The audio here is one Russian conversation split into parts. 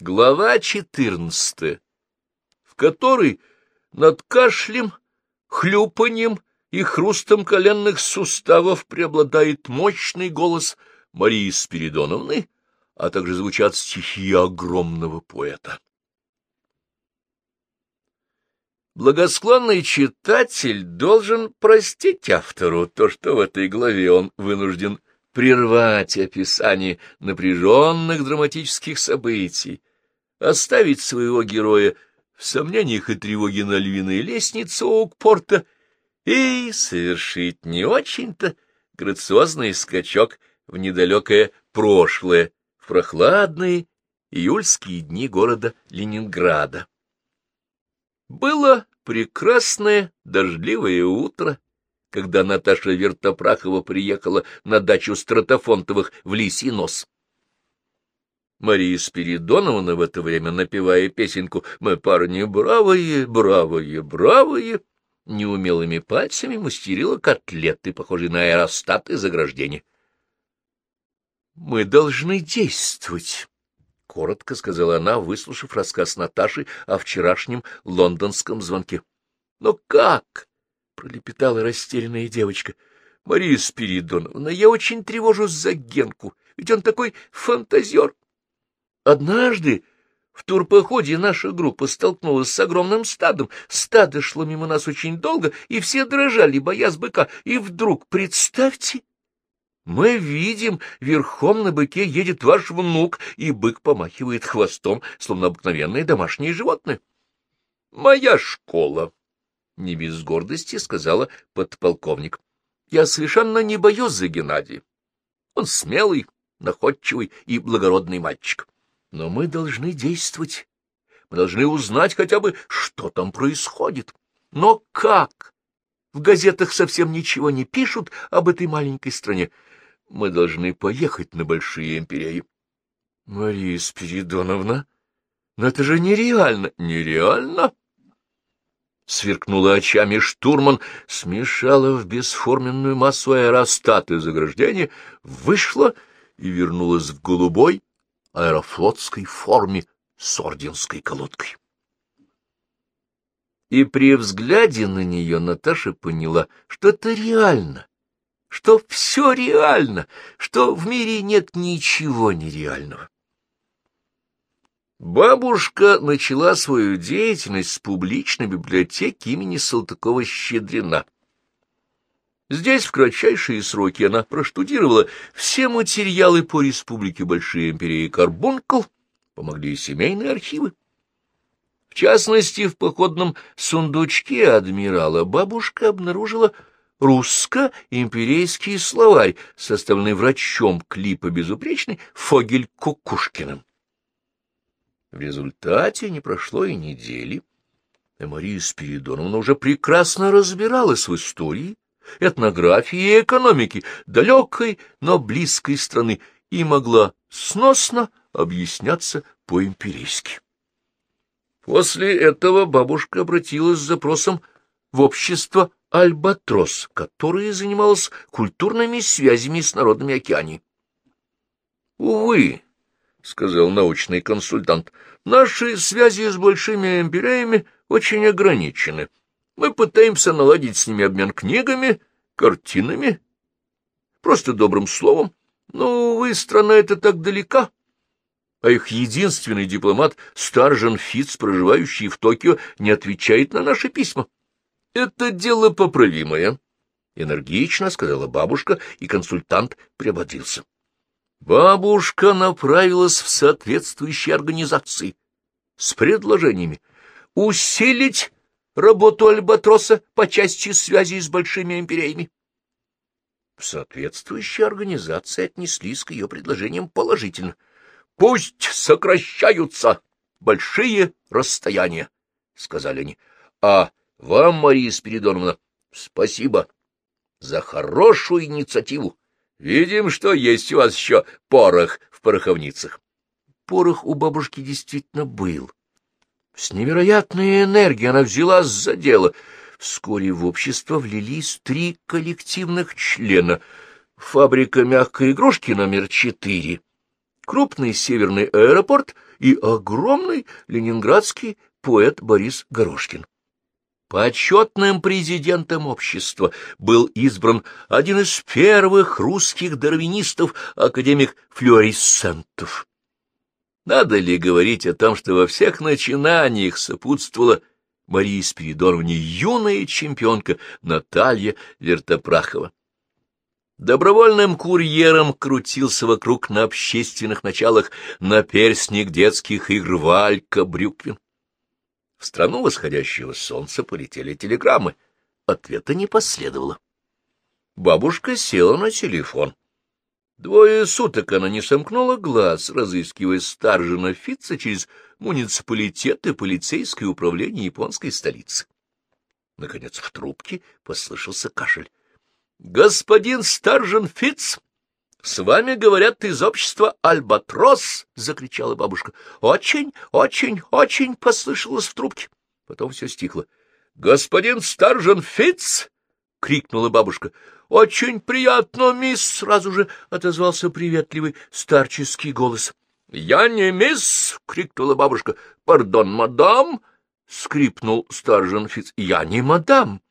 Глава четырнадцатая, в которой над кашлем, хлюпаньем и хрустом коленных суставов преобладает мощный голос Марии Спиридоновны, а также звучат стихи огромного поэта. Благосклонный читатель должен простить автору то, что в этой главе он вынужден прервать описание напряженных драматических событий, оставить своего героя в сомнениях и тревоге на львиной лестнице Оукпорта и совершить не очень-то грациозный скачок в недалекое прошлое, в прохладные июльские дни города Ленинграда. Было прекрасное дождливое утро, когда Наташа Вертопрахова приехала на дачу Стратофонтовых в Лисий нос. Мария Спиридоновна в это время, напевая песенку «Мы парни бравые, бравые, бравые», неумелыми пальцами мастерила котлеты, похожие на аэростаты заграждения. «Мы должны действовать», — коротко сказала она, выслушав рассказ Наташи о вчерашнем лондонском звонке. «Но как?» — пролепетала растерянная девочка. «Мария Спиридоновна, я очень тревожусь за Генку, ведь он такой фантазер». Однажды в турпоходе наша группа столкнулась с огромным стадом. Стадо шло мимо нас очень долго, и все дрожали, боясь быка. И вдруг, представьте, мы видим, верхом на быке едет ваш внук, и бык помахивает хвостом, словно обыкновенное домашнее животное. — Моя школа, — не без гордости сказала подполковник. — Я совершенно не боюсь за Геннадия. Он смелый, находчивый и благородный мальчик. Но мы должны действовать. Мы должны узнать хотя бы, что там происходит. Но как? В газетах совсем ничего не пишут об этой маленькой стране. Мы должны поехать на большие империи. Мария Спиридоновна, но это же нереально. Нереально? Сверкнула очами штурман, смешала в бесформенную массу аэростаты заграждения, вышла и вернулась в голубой, аэрофлотской форме с орденской колодкой. И при взгляде на нее Наташа поняла, что это реально, что все реально, что в мире нет ничего нереального. Бабушка начала свою деятельность с публичной библиотеки имени Салтыкова-Щедрина. Здесь в кратчайшие сроки она проштудировала все материалы по республике Большие империи Карбункл, помогли и семейные архивы. В частности, в походном сундучке адмирала бабушка обнаружила русско-империйский словарь, составленный врачом клипа безупречный Фогель Кукушкиным. В результате не прошло и недели, и Мария Спиридоновна уже прекрасно разбиралась в истории, этнографии и экономики далекой, но близкой страны и могла сносно объясняться по-империйски. После этого бабушка обратилась с запросом в общество «Альбатрос», которое занималось культурными связями с народами океании. «Увы», — сказал научный консультант, — «наши связи с большими империями очень ограничены». Мы пытаемся наладить с ними обмен книгами, картинами, просто добрым словом. Но, увы, страна эта так далека. А их единственный дипломат, Старжен Фитц, проживающий в Токио, не отвечает на наши письма. Это дело поправимое, — энергично сказала бабушка, и консультант приободрился. Бабушка направилась в соответствующие организации с предложениями усилить работу Альбатроса по части связи с большими империями. Соответствующие организации отнеслись к ее предложениям положительно. «Пусть сокращаются большие расстояния», — сказали они. «А вам, Мария Спиридоновна, спасибо за хорошую инициативу. Видим, что есть у вас еще порох в пороховницах». Порох у бабушки действительно был. С невероятной энергией она взялась за дело. Вскоре в общество влились три коллективных члена. Фабрика мягкой игрушки номер четыре, крупный северный аэропорт и огромный ленинградский поэт Борис Горошкин. Почетным президентом общества был избран один из первых русских дарвинистов, академик Флюоресцентов. Надо ли говорить о том, что во всех начинаниях сопутствовала Марии Спиридоновне юная чемпионка Наталья Вертопрахова? Добровольным курьером крутился вокруг на общественных началах наперстник детских игр Валька Брюквин. В страну восходящего солнца полетели телеграммы. Ответа не последовало. Бабушка села на телефон. Двое суток она не сомкнула глаз, разыскивая Старжина Фитца через муниципалитет и полицейское управление японской столицы. Наконец в трубке послышался кашель. — Господин Старжин Фитц! С вами говорят из общества «Альбатрос!» — закричала бабушка. «Очень, очень, очень!» — послышалось в трубке. Потом все стихло. «Господин Старжен Фитц!» — крикнула бабушка. «Очень приятно, мисс!» — сразу же отозвался приветливый старческий голос. «Я не мисс!» — крикнула бабушка. «Пардон, мадам!» — скрипнул Старжен Фитц. «Я не мадам!»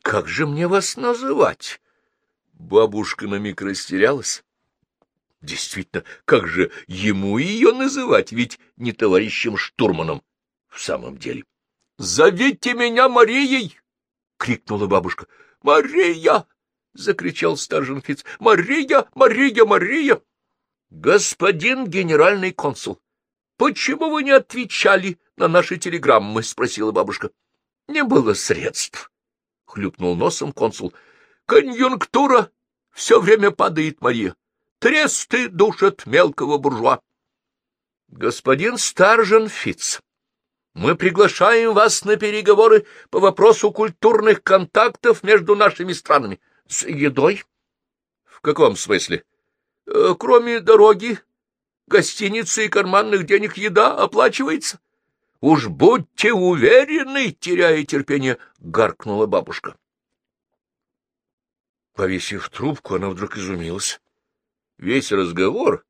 «Как же мне вас называть?» Бабушка на миг растерялась. Действительно, как же ему ее называть, ведь не товарищем штурманом в самом деле. — Зовите меня Марией! — крикнула бабушка. — Мария! — закричал Старженфиц. — Мария! Мария! Мария! — Господин генеральный консул, почему вы не отвечали на наши телеграммы? — спросила бабушка. — Не было средств, — хлюпнул носом консул. Конъюнктура все время падает, Мария. Тресты душат мелкого буржуа. Господин Старжен Фиц, мы приглашаем вас на переговоры по вопросу культурных контактов между нашими странами. С едой? В каком смысле? Э, кроме дороги, гостиницы и карманных денег еда оплачивается. Уж будьте уверены, теряя терпение, гаркнула бабушка. Повесив трубку, она вдруг изумилась. Весь разговор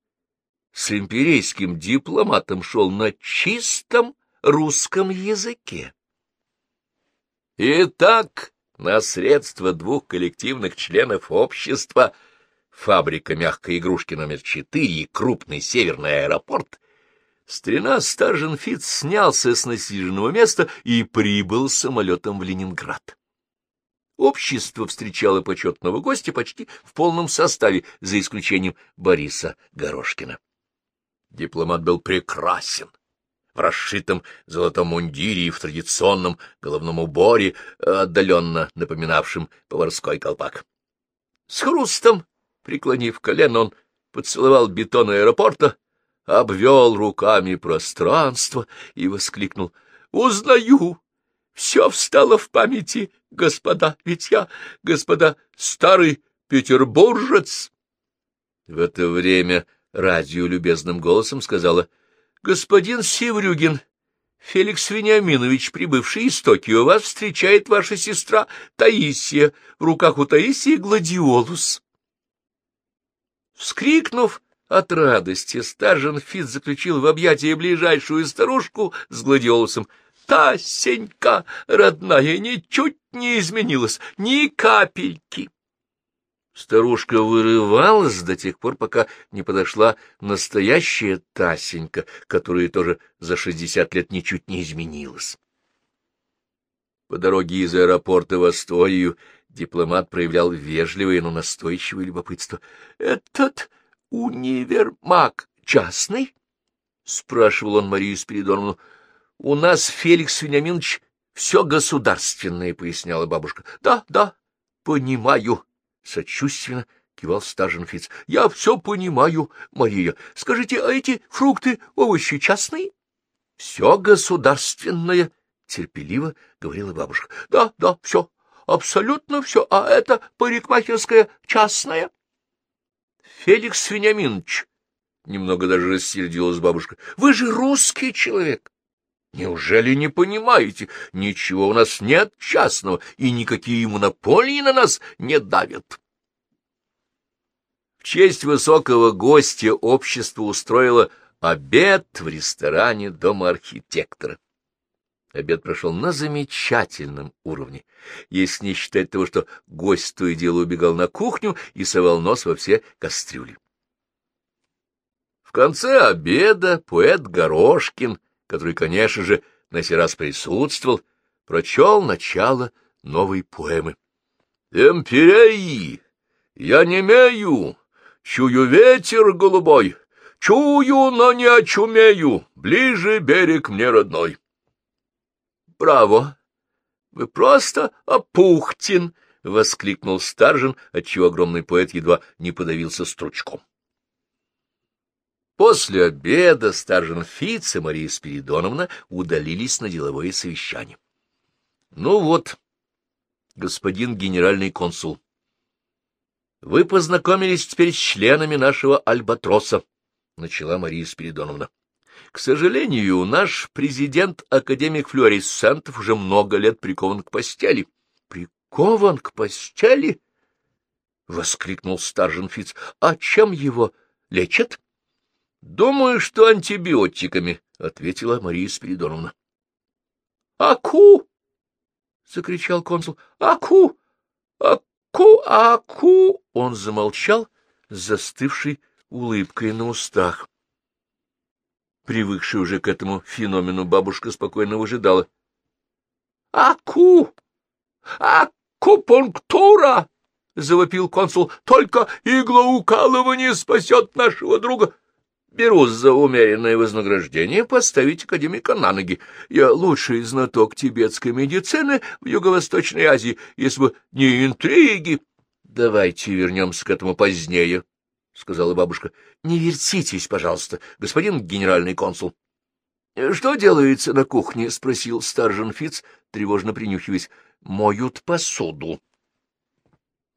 с империйским дипломатом шел на чистом русском языке. Итак, на средства двух коллективных членов общества фабрика мягкой игрушки номер четыре и крупный северный аэропорт Старина Старженфиц снялся с насиженного места и прибыл самолетом в Ленинград. Общество встречало почетного гостя почти в полном составе, за исключением Бориса Горошкина. Дипломат был прекрасен. В расшитом золотом мундире и в традиционном головном уборе, отдаленно напоминавшем поварской колпак. С хрустом, преклонив колено, он поцеловал бетон аэропорта, обвел руками пространство и воскликнул «Узнаю! Все встало в памяти, господа, ведь я, господа, старый петербуржец. В это время радио любезным голосом сказала, — Господин Севрюгин, Феликс Вениаминович, прибывший из Токио, вас встречает ваша сестра Таисия. В руках у Таисии гладиолус. Вскрикнув от радости, Старжен Фит заключил в объятия ближайшую старушку с гладиолусом — Тасенька, родная, ничуть не изменилась, ни капельки. Старушка вырывалась до тех пор, пока не подошла настоящая Тасенька, которая тоже за шестьдесят лет ничуть не изменилась. По дороге из аэропорта в Астою дипломат проявлял вежливое, но настойчивое любопытство. — Этот универмаг частный? — спрашивал он Марию Спиридоновну. — У нас, Феликс Вениаминович, все государственное, — поясняла бабушка. — Да, да, понимаю, — сочувственно кивал Стаженфиц. — Я все понимаю, Мария. Скажите, а эти фрукты, овощи частные? — Все государственное, — терпеливо говорила бабушка. — Да, да, все, абсолютно все. А это парикмахерская частная? — Феликс Вениаминович, — немного даже рассердилась бабушка, — вы же русский человек. Неужели не понимаете? Ничего у нас нет частного, и никакие монополии на нас не давят. В честь высокого гостя общество устроило обед в ресторане дома архитектора. Обед прошел на замечательном уровне, если не считать того, что гость то и дело убегал на кухню и совал нос во все кастрюли. В конце обеда поэт Горошкин, который, конечно же, на сей раз присутствовал, прочел начало новой поэмы. «Эмпирей, я не имею, чую ветер голубой, чую, но не очумею, ближе берег мне родной». «Браво! Вы просто опухтин!» — воскликнул Старжин, отчего огромный поэт едва не подавился стручком. После обеда Старжин Фиц и Мария Спиридоновна удалились на деловое совещание. — Ну вот, господин генеральный консул, вы познакомились теперь с членами нашего Альбатроса, — начала Мария Спиридоновна. К сожалению, наш президент-академик Флюоресцентов уже много лет прикован к постели. — Прикован к постели? — воскликнул Старжин Фиц. — А чем его лечат? — Думаю, что антибиотиками, — ответила Мария Спиридоновна. — Аку! — закричал консул. — Аку! Аку! Аку! Он замолчал, застывший улыбкой на устах. Привыкшая уже к этому феномену, бабушка спокойно выжидала. — Аку! Акупунктура! — завопил консул. — Только иглоукалывание спасет нашего друга. Беру за умеренное вознаграждение поставить академика на ноги. Я лучший знаток тибетской медицины в Юго-Восточной Азии, если бы не интриги. Давайте вернемся к этому позднее, — сказала бабушка. — Не вертитесь, пожалуйста, господин генеральный консул. — Что делается на кухне? — спросил старжин Фиц, тревожно принюхиваясь. — Моют посуду.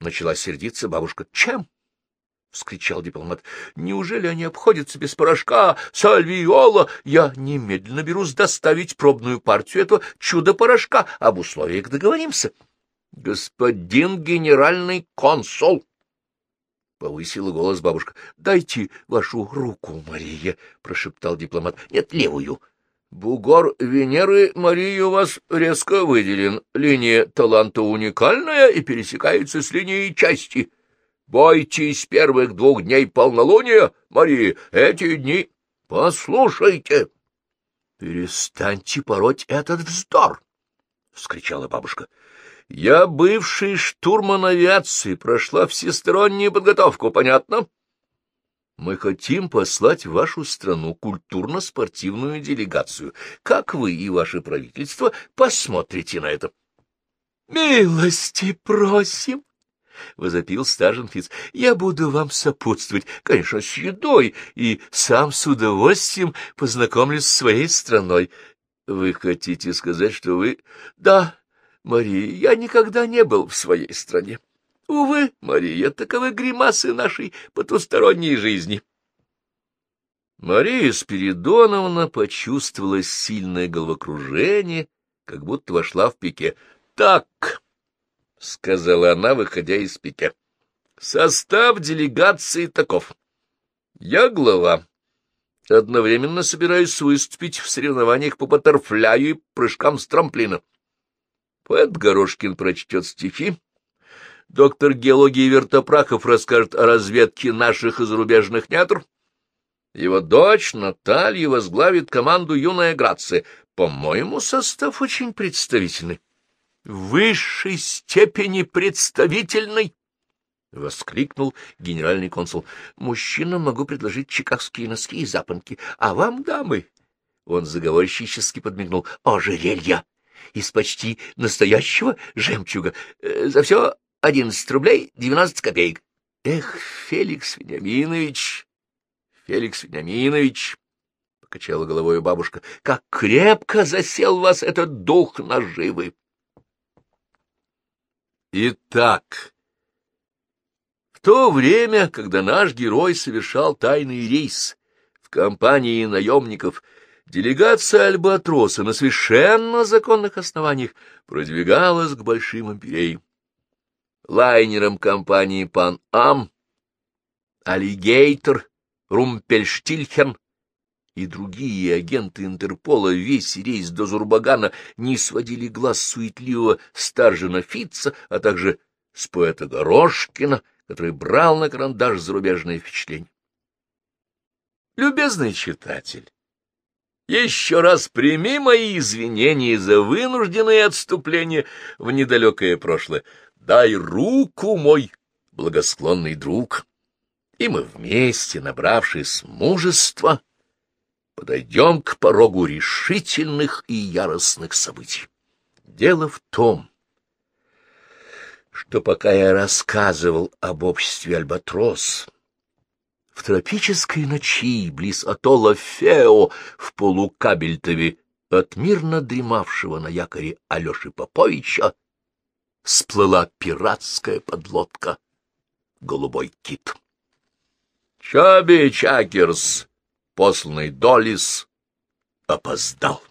Начала сердиться бабушка. — Чем? — вскричал дипломат. — Неужели они обходятся без порошка, сальвиола? Я немедленно берусь доставить пробную партию этого чудо-порошка. Об условиях договоримся. — Господин генеральный консул! — повысила голос бабушка. — Дайте вашу руку, Мария, — прошептал дипломат. — Нет, левую. — Бугор Венеры, Мария, у вас резко выделен. Линия таланта уникальная и пересекается с линией части. Бойтесь первых двух дней полнолуния, Мария, эти дни... Послушайте! — Перестаньте пороть этот вздор! — вскричала бабушка. Я бывший штурман авиации, прошла всестороннюю подготовку, понятно? Мы хотим послать в вашу страну культурно-спортивную делегацию. Как вы и ваше правительство посмотрите на это? — Милости просим! — возопил Стаженфиц. — Я буду вам сопутствовать, конечно, с едой, и сам с удовольствием познакомлюсь с своей страной. Вы хотите сказать, что вы... — Да, Мария, я никогда не был в своей стране. Увы, Мария, таковы гримасы нашей потусторонней жизни. Мария Спиридоновна почувствовала сильное головокружение, как будто вошла в пике. — Так, — сказала она, выходя из пике, — состав делегации таков. Я глава. Одновременно собираюсь выступить в соревнованиях по баттерфляю и прыжкам с трамплина. Поэт Горошкин прочтет стихи. Доктор геологии Вертопрахов расскажет о разведке наших и зарубежных недр. Его дочь Наталья возглавит команду «Юная Грация». По-моему, состав очень представительный. — В высшей степени представительный! — воскликнул генеральный консул. — Мужчинам могу предложить чикагские носки и запонки, а вам, дамы... Он заговорщически подмигнул. — Ожерелья! из почти настоящего жемчуга. Э, за все одиннадцать рублей девяносто копеек. Эх, Феликс Вениаминович, Феликс Вениаминович, — покачала головой бабушка, — как крепко засел вас этот дух наживы. Итак, в то время, когда наш герой совершал тайный рейс в компании наемников — делегация Альбатроса на совершенно законных основаниях продвигалась к большим империям. Лайнером компании «Пан-Ам» Аллигейтор, Румпельштильхен и другие агенты Интерпола весь рейс до Зурбагана не сводили глаз суетливого Старжина Фитца, а также с поэта Горошкина, который брал на карандаш зарубежные впечатления. Любезный читатель, еще раз прими мои извинения за вынужденное отступление в недалекое прошлое. Дай руку, мой благосклонный друг, и мы вместе, набравшись мужества, подойдем к порогу решительных и яростных событий. Дело в том, что пока я рассказывал об обществе Альбатрос, в тропической ночи близ атолла Фео в полукабельтове от мирно дремавшего на якоре Алеши Поповича сплыла пиратская подлодка «Голубой кит». Чаби Чакерс, посланный Долис, опоздал.